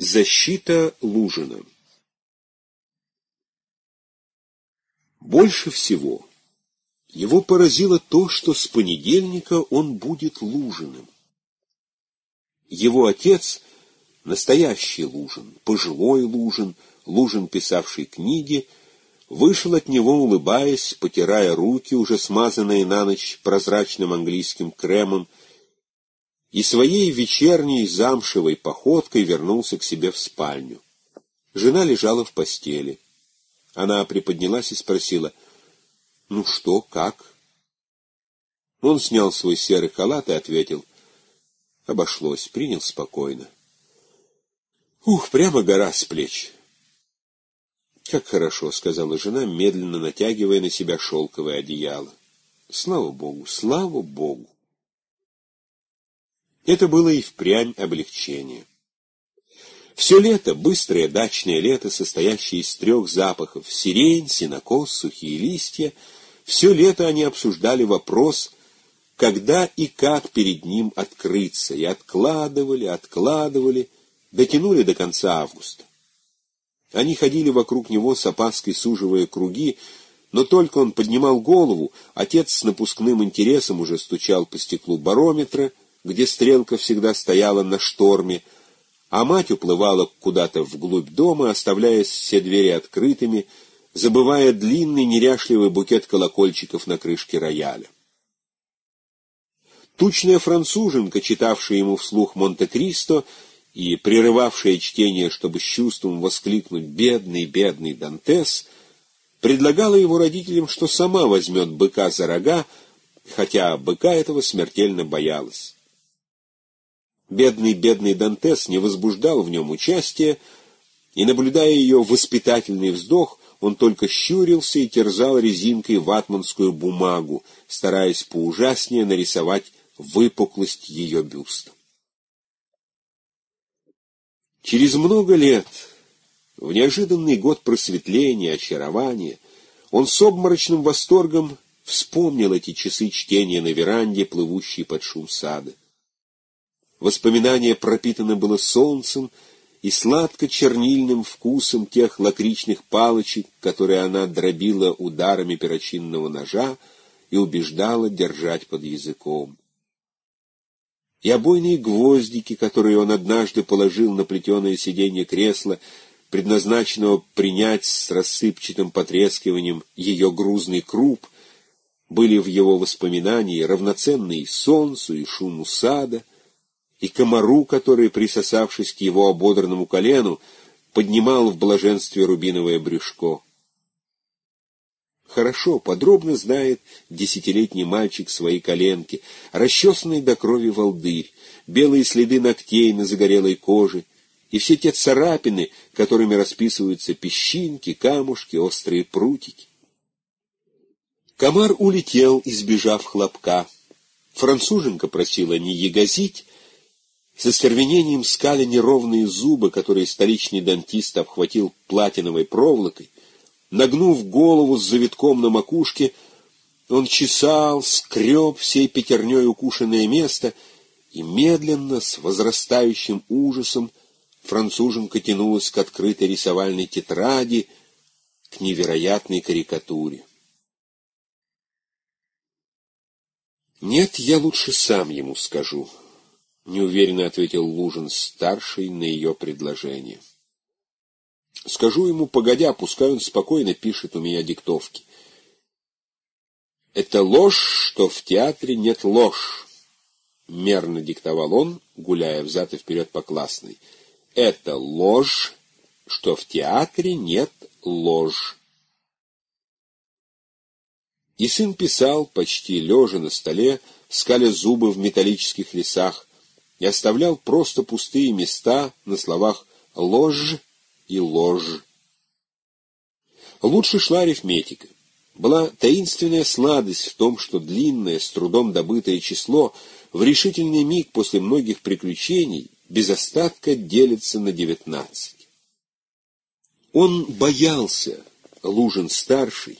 Защита Лужина Больше всего его поразило то, что с понедельника он будет Лужиным. Его отец — настоящий Лужин, пожилой Лужин, Лужин, писавший книги, вышел от него, улыбаясь, потирая руки, уже смазанные на ночь прозрачным английским кремом, и своей вечерней замшевой походкой вернулся к себе в спальню. Жена лежала в постели. Она приподнялась и спросила, «Ну что, как?» Он снял свой серый халат и ответил, «Обошлось, принял спокойно». «Ух, прямо гора с плеч!» «Как хорошо», — сказала жена, медленно натягивая на себя шелковое одеяло. «Слава Богу, слава Богу!» Это было и впрямь облегчение. Все лето, быстрое дачное лето, состоящее из трех запахов — сирень, сенокос, сухие листья — все лето они обсуждали вопрос, когда и как перед ним открыться, и откладывали, откладывали, дотянули до конца августа. Они ходили вокруг него с опаской суживая круги, но только он поднимал голову, отец с напускным интересом уже стучал по стеклу барометра — где стрелка всегда стояла на шторме, а мать уплывала куда-то вглубь дома, оставляя все двери открытыми, забывая длинный неряшливый букет колокольчиков на крышке рояля. Тучная француженка, читавшая ему вслух «Монте-Кристо» и прерывавшая чтение, чтобы с чувством воскликнуть «Бедный, бедный Дантес», предлагала его родителям, что сама возьмет быка за рога, хотя быка этого смертельно боялась. Бедный, бедный Дантес не возбуждал в нем участия, и, наблюдая ее воспитательный вздох, он только щурился и терзал резинкой ватманскую бумагу, стараясь поужаснее нарисовать выпуклость ее бюста. Через много лет, в неожиданный год просветления, очарования, он с обморочным восторгом вспомнил эти часы чтения на веранде, плывущие под шум сада. Воспоминание пропитано было солнцем и сладко-чернильным вкусом тех лакричных палочек, которые она дробила ударами перочинного ножа и убеждала держать под языком. И обойные гвоздики, которые он однажды положил на плетеное сиденье кресла, предназначенного принять с рассыпчатым потрескиванием ее грузный круп, были в его воспоминании равноценны и солнцу, и шуму сада — и комару, который, присосавшись к его ободранному колену, поднимал в блаженстве рубиновое брюшко. Хорошо, подробно знает десятилетний мальчик свои коленки, расчесанный до крови волдырь, белые следы ногтей на загорелой коже и все те царапины, которыми расписываются песчинки, камушки, острые прутики. Комар улетел, избежав хлопка. Француженка просила не ягозить, со стервенением скали неровные зубы, которые столичный дантист обхватил платиновой проволокой. Нагнув голову с завитком на макушке, он чесал, скреб всей пятерней укушенное место, и медленно, с возрастающим ужасом, француженка тянулась к открытой рисовальной тетради, к невероятной карикатуре. «Нет, я лучше сам ему скажу», неуверенно ответил Лужин-старший на ее предложение. Скажу ему, погодя, пускай он спокойно пишет у меня диктовки. Это ложь, что в театре нет ложь. Мерно диктовал он, гуляя взад и вперед по классной. Это ложь, что в театре нет ложь. И сын писал, почти лежа на столе, скаля зубы в металлических лесах, и оставлял просто пустые места на словах «ложь» и «ложь». Лучше шла арифметика. Была таинственная сладость в том, что длинное, с трудом добытое число в решительный миг после многих приключений без остатка делится на девятнадцать. Он боялся, Лужин-старший,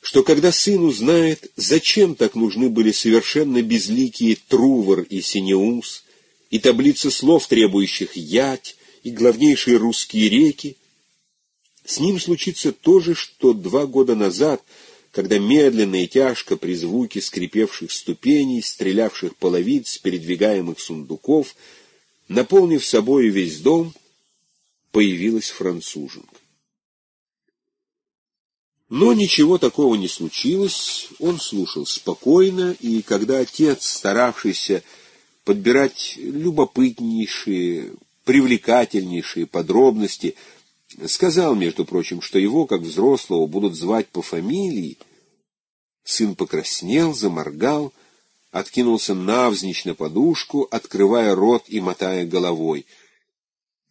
что когда сын узнает, зачем так нужны были совершенно безликие Трувор и Синеус, и таблицы слов, требующих ять, и главнейшие русские реки. С ним случится то же, что два года назад, когда медленно и тяжко при звуке скрипевших ступеней, стрелявших половиц, передвигаемых сундуков, наполнив собою весь дом, появилась француженка. Но ничего такого не случилось, он слушал спокойно, и когда отец, старавшийся подбирать любопытнейшие, привлекательнейшие подробности, сказал, между прочим, что его, как взрослого, будут звать по фамилии, сын покраснел, заморгал, откинулся навзничь на подушку, открывая рот и мотая головой.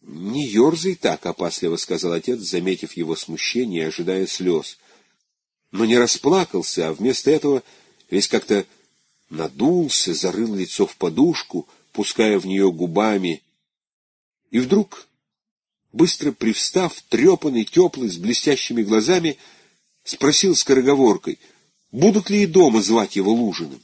— Не ерзай так, — опасливо сказал отец, заметив его смущение и ожидая слез. Но не расплакался, а вместо этого весь как-то надулся, зарыл лицо в подушку, пуская в нее губами. И вдруг, быстро привстав, трепанный, теплый, с блестящими глазами, спросил скороговоркой, будут ли и дома звать его Лужиным.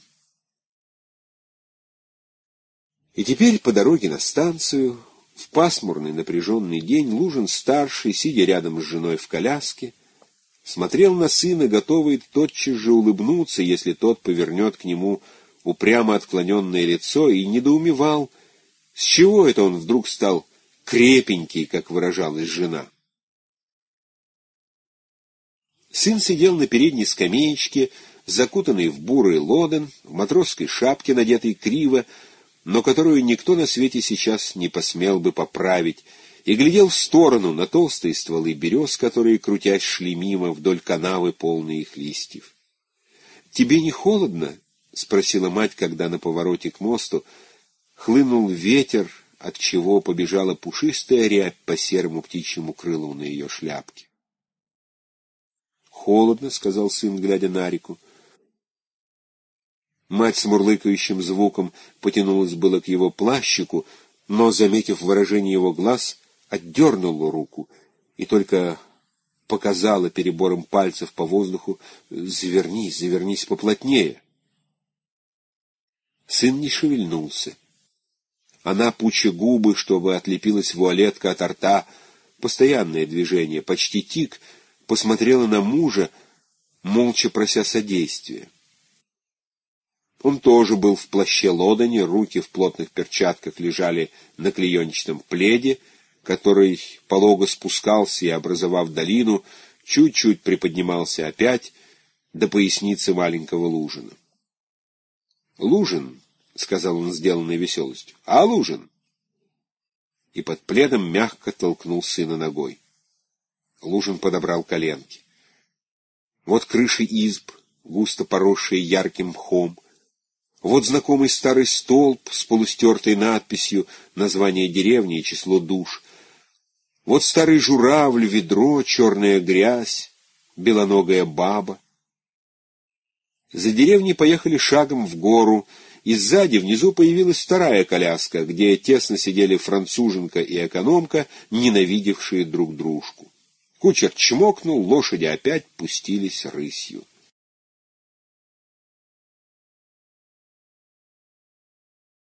И теперь по дороге на станцию, в пасмурный напряженный день, Лужин-старший, сидя рядом с женой в коляске, смотрел на сына, готовый тотчас же улыбнуться, если тот повернет к нему упрямо отклоненное лицо, и недоумевал, с чего это он вдруг стал крепенький, как выражалась жена. Сын сидел на передней скамеечке, закутанный в бурый лоден, в матросской шапке, надетой криво, но которую никто на свете сейчас не посмел бы поправить, и глядел в сторону на толстые стволы берез, которые, крутясь, шли мимо вдоль канавы, полные их листьев. — Тебе не холодно? — спросила мать, когда на повороте к мосту хлынул ветер, от чего побежала пушистая рябь по серому птичьему крылу на ее шляпке. — Холодно, — сказал сын, глядя на реку. Мать с мурлыкающим звуком потянулась было к его плащику, но, заметив выражение его глаз, отдернула руку и только показала перебором пальцев по воздуху «Завернись, завернись поплотнее». Сын не шевельнулся. Она, пуча губы, чтобы отлепилась вуалетка от рта, постоянное движение, почти тик, посмотрела на мужа, молча прося содействия. Он тоже был в плаще лодани, руки в плотных перчатках лежали на клеенчатом пледе, который полого спускался и, образовав долину, чуть-чуть приподнимался опять до поясницы маленького Лужина. «Лужин», — сказал он, сделанной веселостью, — «а Лужин?» И под пледом мягко толкнул сына ногой. Лужин подобрал коленки. Вот крыши изб, густо поросшие ярким мхом, вот знакомый старый столб с полустертой надписью название деревни и число душ, вот старый журавль, ведро, черная грязь, белоногая баба. За деревней поехали шагом в гору, и сзади внизу появилась вторая коляска, где тесно сидели француженка и экономка, ненавидевшие друг дружку. Кучер чмокнул, лошади опять пустились рысью.